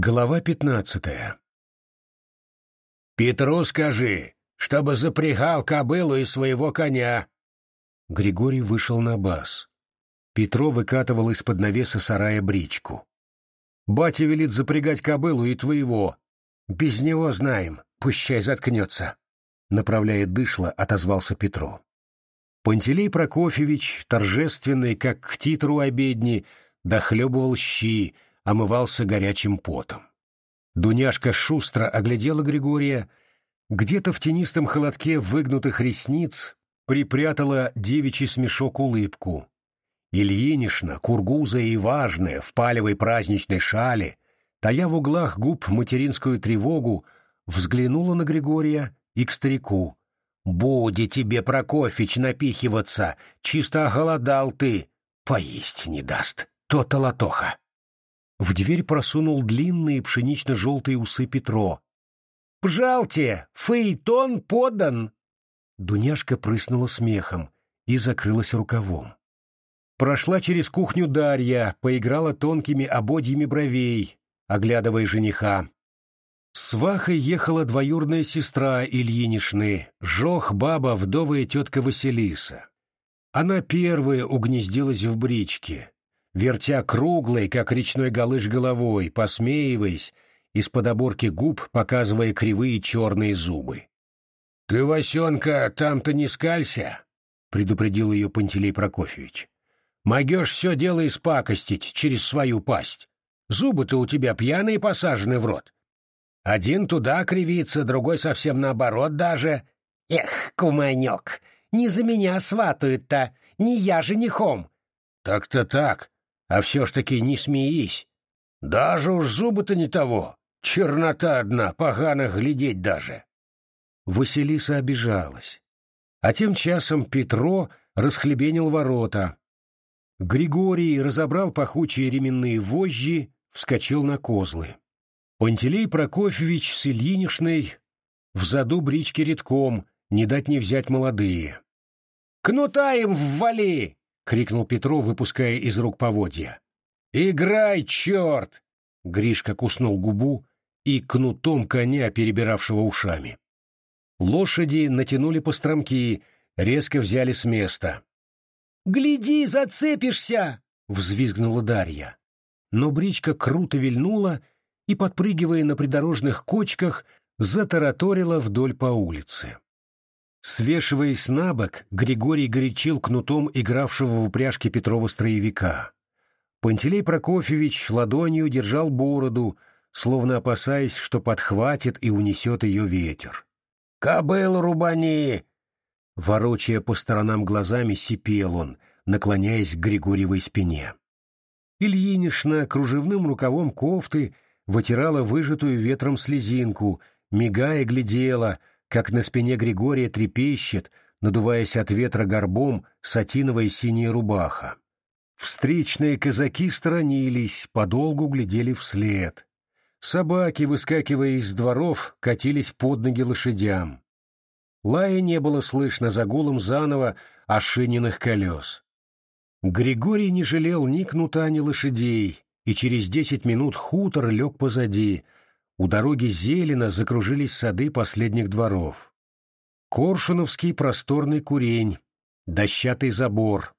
Глава пятнадцатая. «Петру скажи, чтобы запрягал кобылу и своего коня». Григорий вышел на бас. Петро выкатывал из-под навеса сарая бричку. «Батя велит запрягать кобылу и твоего. Без него знаем, пущай заткнется», — направляя дышло, отозвался Петро. Пантелей Прокофьевич, торжественный, как к титру обедни, дохлебывал щи, омывался горячим потом. Дуняшка шустро оглядела Григория, где-то в тенистом холодке выгнутых ресниц припрятала девичий смешок улыбку. Ильинишна, кургузая и важная, в палевой праздничной шале, тая в углах губ материнскую тревогу, взглянула на Григория и к старику. «Буди тебе, Прокофич, напихиваться, чисто оголодал ты, поесть не даст, то-то латоха». В дверь просунул длинные пшенично-желтые усы Петро. «Пжалте! Фейтон подан!» Дуняшка прыснула смехом и закрылась рукавом. Прошла через кухню Дарья, поиграла тонкими ободьями бровей, оглядывая жениха. С Вахой ехала двоюродная сестра Ильинишны, жох баба, вдовая тетка Василиса. Она первая угнездилась в бричке, вертя круглой, как речной галыш головой, посмеиваясь, из-под оборки губ показывая кривые черные зубы. — Ты, Васенка, там-то не скалься, — предупредил ее Пантелей Прокофьевич. — Могешь все дело испакостить через свою пасть. Зубы-то у тебя пьяные посажены в рот. Один туда кривится, другой совсем наоборот даже. Эх, куманек, не за меня сватают-то, не я женихом. Так-то так, а все ж таки не смеись. Даже уж зубы-то не того. Чернота одна, погано глядеть даже. Василиса обижалась. А тем часом Петро расхлебенил ворота. Григорий разобрал пахучие ременные вожжи, вскочил на козлы. Пантелей Прокофьевич с Ильинишной в заду брички редком, не дать не взять молодые. «Кнута им ввали!» — крикнул Петро, выпуская из рук поводья. «Играй, черт!» — Гришка куснул губу и кнутом коня, перебиравшего ушами. Лошади натянули по стромки, резко взяли с места. «Гляди, зацепишься!» — взвизгнула Дарья. Но бричка круто вильнула и, подпрыгивая на придорожных кочках, затараторила вдоль по улице. Свешиваясь на бок, Григорий горячил кнутом игравшего в упряжке Петрова строевика. Пантелей Прокофьевич ладонью держал бороду, словно опасаясь, что подхватит и унесет ее ветер. «Кобыл рубани!» Ворочая по сторонам глазами, сипел он, наклоняясь к Григорьевой спине. Ильинишна кружевным рукавом кофты вытирала выжатую ветром слезинку, мигая глядела — как на спине Григория трепещет, надуваясь от ветра горбом, сатиновая синяя рубаха. Встречные казаки сторонились, подолгу глядели вслед. Собаки, выскакивая из дворов, катились под ноги лошадям. Лая не было слышно за гулом заново ошиненных колес. Григорий не жалел ни кнута, ни лошадей, и через десять минут хутор лег позади — у дороги зелено закружились сады последних дворов. Коршуновский просторный курень, дощатый забор.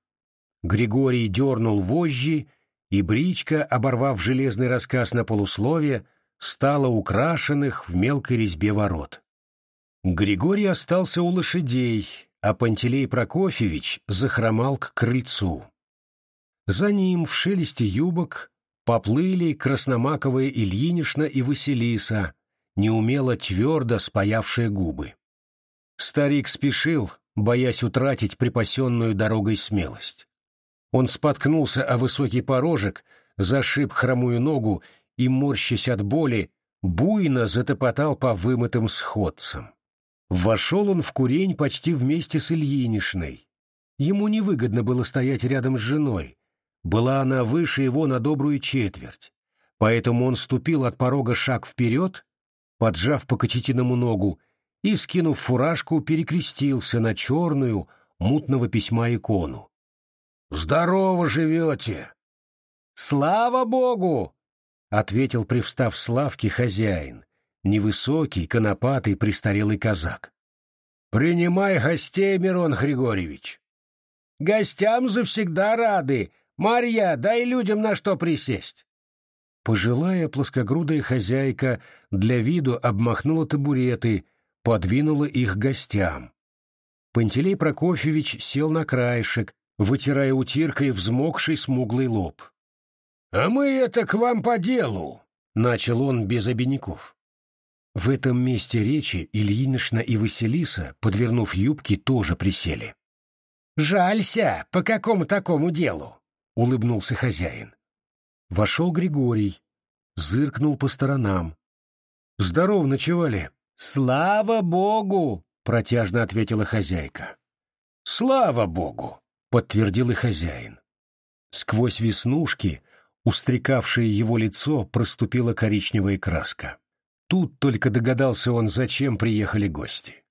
Григорий дернул вожжи, и бричка, оборвав железный рассказ на полусловие, стала украшенных в мелкой резьбе ворот. Григорий остался у лошадей, а Пантелей Прокофьевич захромал к крыльцу. За ним в шелесте юбок поплыли красномаковые Ильинишна и Василиса, неумело твердо спаявшие губы. Старик спешил, боясь утратить припасенную дорогой смелость. Он споткнулся о высокий порожек, зашиб хромую ногу и, морщась от боли, буйно затопотал по вымытым сходцам. Вошел он в курень почти вместе с Ильинишной. Ему невыгодно было стоять рядом с женой, была она выше его на добрую четверть, поэтому он ступил от порога шаг вперед, поджав по кочетиному ногу, и, скинув фуражку, перекрестился на черную, мутного письма икону. «Здорово живете!» «Слава Богу!» — ответил, привстав с лавки, хозяин, невысокий, конопатый, престарелый казак. «Принимай гостей, Мирон Григорьевич!» «Гостям завсегда рады! Марья, дай людям на что присесть!» Пожилая плоскогрудая хозяйка для виду обмахнула табуреты, подвинула их гостям. Пантелей Прокофьевич сел на краешек, вытирая утиркой взмокший смуглый лоб. — А мы это к вам по делу, — начал он без обиняков. В этом месте речи Ильинична и Василиса, подвернув юбки, тоже присели. «Жалься, по какому такому делу?» — улыбнулся хозяин. Вошел Григорий, зыркнул по сторонам. «Здоров ночевали?» «Слава Богу!» — протяжно ответила хозяйка. «Слава Богу!» — подтвердил и хозяин. Сквозь веснушки, устрекавшее его лицо, проступила коричневая краска. Тут только догадался он, зачем приехали гости.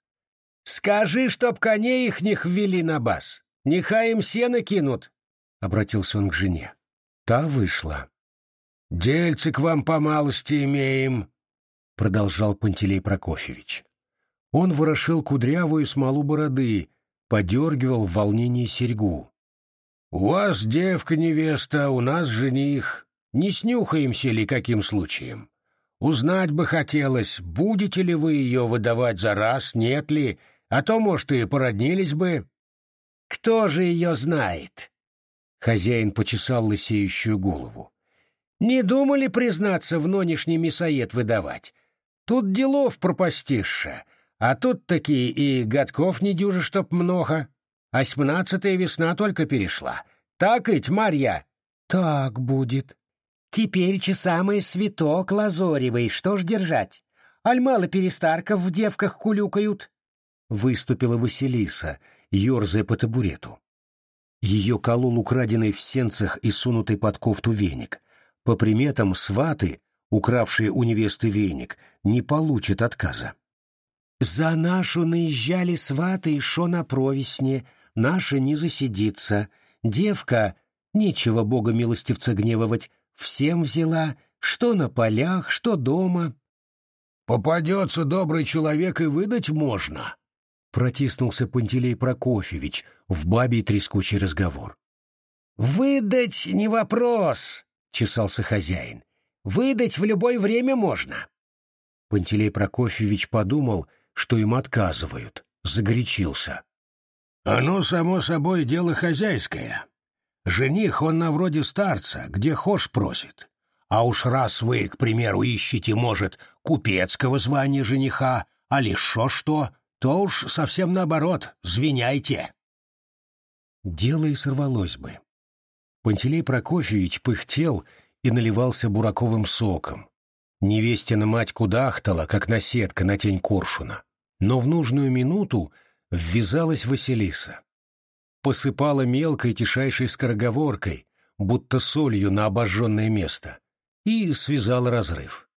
«Скажи, чтоб коней их не ввели на бас. Нехай им сено кинут», — обратился он к жене. Та вышла. «Дельцы к вам по малости имеем», — продолжал Пантелей Прокофьевич. Он ворошил кудрявую смолу бороды, подергивал в волнении серьгу. «У вас девка-невеста, у нас жених. Не снюхаемся ли каким случаем? Узнать бы хотелось, будете ли вы ее выдавать за раз, нет ли, а то, может, и породнились бы». «Кто же ее знает?» Хозяин почесал лысеющую голову. «Не думали признаться в нынешний мясоед выдавать? Тут делов пропастишься, а тут такие и годков не дюжи, чтоб много. Осьмнадцатая весна только перешла. Так ведь, Марья?» «Так будет». «Теперь самый святок лазоревый, что ж держать? Аль мало перестарков в девках кулюкают?» Выступила Василиса, ерзая по табурету. Ее колол украденный в сенцах и сунутый под кофту веник. По приметам сваты, укравшие у невесты веник, не получат отказа. «За нашу наезжали сваты, шо на провесне, наша не засидится. Девка, нечего бога милостивца гневывать, всем взяла, что на полях, что дома». «Попадется добрый человек и выдать можно», протиснулся Пантелей Прокофьевич в бабий трескучий разговор. «Выдать не вопрос», — чесался хозяин. «Выдать в любое время можно». Пантелей Прокофьевич подумал, что им отказывают, загорячился. «Оно, само собой, дело хозяйское. Жених, он на вроде старца, где хошь просит. А уж раз вы, к примеру, ищете, может, купецкого звания жениха, а лишь шо что, то уж совсем наоборот, звеняйте. Дело и сорвалось бы. Пантелей Прокофьевич пыхтел и наливался бураковым соком. Невестина мать кудахтала, как наседка на тень коршуна. Но в нужную минуту ввязалась Василиса. Посыпала мелкой тишайшей скороговоркой, будто солью на обожженное место, и связала разрыв.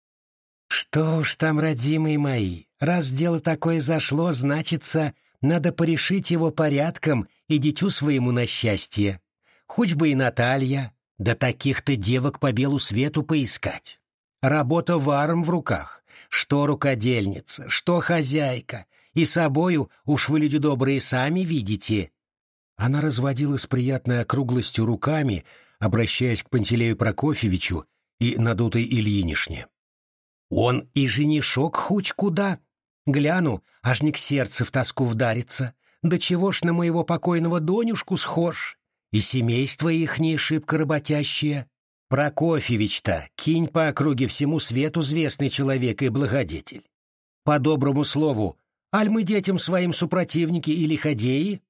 «Что уж там, родимые мои, Раз дело такое зашло, значится, надо порешить его порядком и дитю своему на счастье. Хоть бы и Наталья, да таких-то девок по белу свету поискать. Работа варом в руках, что рукодельница, что хозяйка, и собою, уж вы, люди добрые, сами видите. Она разводила с приятной округлостью руками, обращаясь к Пантелею Прокофьевичу и надутой Ильинишне. Он и женишок хоть куда, Гляну, аж не к сердцу в тоску вдарится. Да чего ж на моего покойного Донюшку схож? И семейство их не шибко работящее. Прокофьевич-то, кинь по округе всему свету известный человек и благодетель. По доброму слову, аль мы детям своим супротивники или ходеи?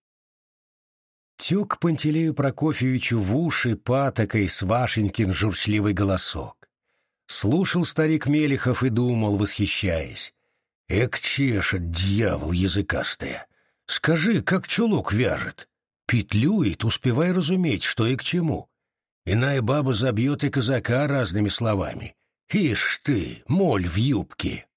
Тюк Пантелею Прокофьевичу в уши патокой Свашенькин журчливый голосок. Слушал старик Мелехов и думал, восхищаясь. Эк чешет, дьявол языкастая. Скажи, как чулок вяжет. Петлюет, успевай разуметь, что и к чему. Иная баба забьет и казака разными словами. Ишь ты, моль в юбке.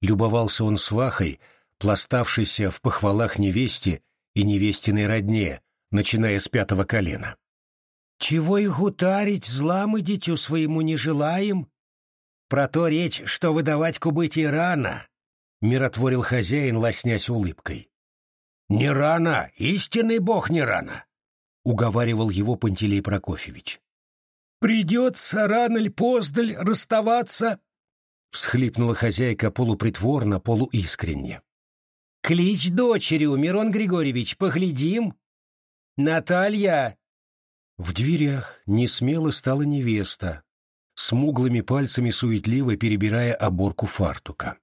Любовался он свахой, пластавшейся в похвалах невесте и невестиной родне, начиная с пятого колена. «Чего и зла мы дитю своему не желаем?» Про то речь, что выдавать кубыти рано, — миротворил хозяин, лоснясь улыбкой. «Не рано, истинный бог не рано», — уговаривал его Пантелей Прокофьевич. «Придется рано ли поздаль расставаться?» — всхлипнула хозяйка полупритворно, полуискренне. «Клич дочерю, Мирон Григорьевич, поглядим!» «Наталья!» В дверях несмело стала невеста, смуглыми пальцами суетливо перебирая оборку фартука.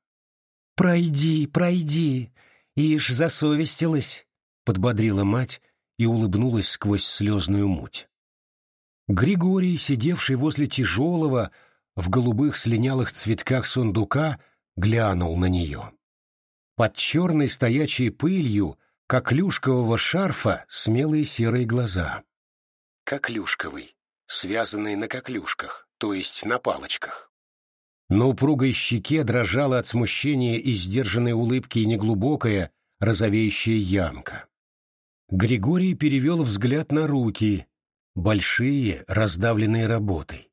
«Пройди, пройди, ишь засовестилась!» — подбодрила мать и улыбнулась сквозь слезную муть. Григорий, сидевший возле тяжелого, в голубых слинялых цветках сундука, глянул на нее. Под черной стоячей пылью коклюшкового шарфа смелые серые глаза. Коклюшковый, связанный на коклюшках, то есть на палочках. На упругой щеке дрожала от смущения и сдержанной улыбки неглубокая, розовеющая ямка. Григорий перевел взгляд на руки, большие, раздавленные работой.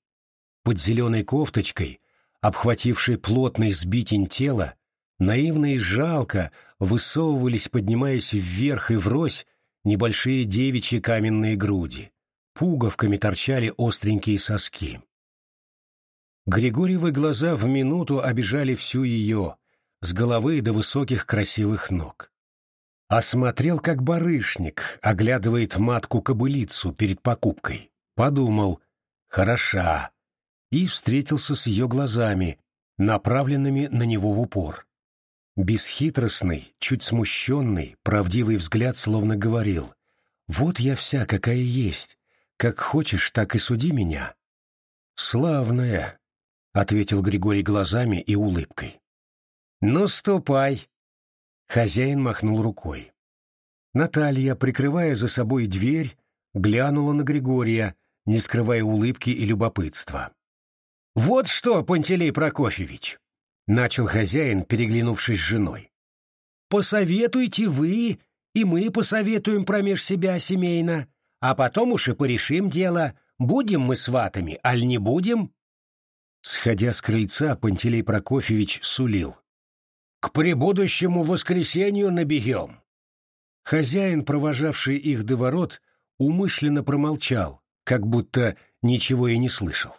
Под зеленой кофточкой, обхватившей плотный сбитень тела, наивно и жалко высовывались, поднимаясь вверх и врозь, небольшие девичьи каменные груди. Пуговками торчали остренькие соски. Григорьевы глаза в минуту обижали всю ее, с головы до высоких красивых ног. Осмотрел, как барышник оглядывает матку-кобылицу перед покупкой. Подумал, хороша, и встретился с ее глазами, направленными на него в упор. Бесхитростный, чуть смущенный, правдивый взгляд словно говорил, «Вот я вся, какая есть, как хочешь, так и суди меня». «Славная», — ответил Григорий глазами и улыбкой. «Ну, ступай», Хозяин махнул рукой. Наталья, прикрывая за собой дверь, глянула на Григория, не скрывая улыбки и любопытства. «Вот что, Пантелей Прокофьевич!» — начал хозяин, переглянувшись с женой. «Посоветуйте вы, и мы посоветуем промеж себя семейно, а потом уж и порешим дело, будем мы сватами, аль не будем?» Сходя с крыльца, Пантелей Прокофьевич сулил. К прибудущему воскресенью набегем. Хозяин, провожавший их до ворот, умышленно промолчал, как будто ничего и не слышал.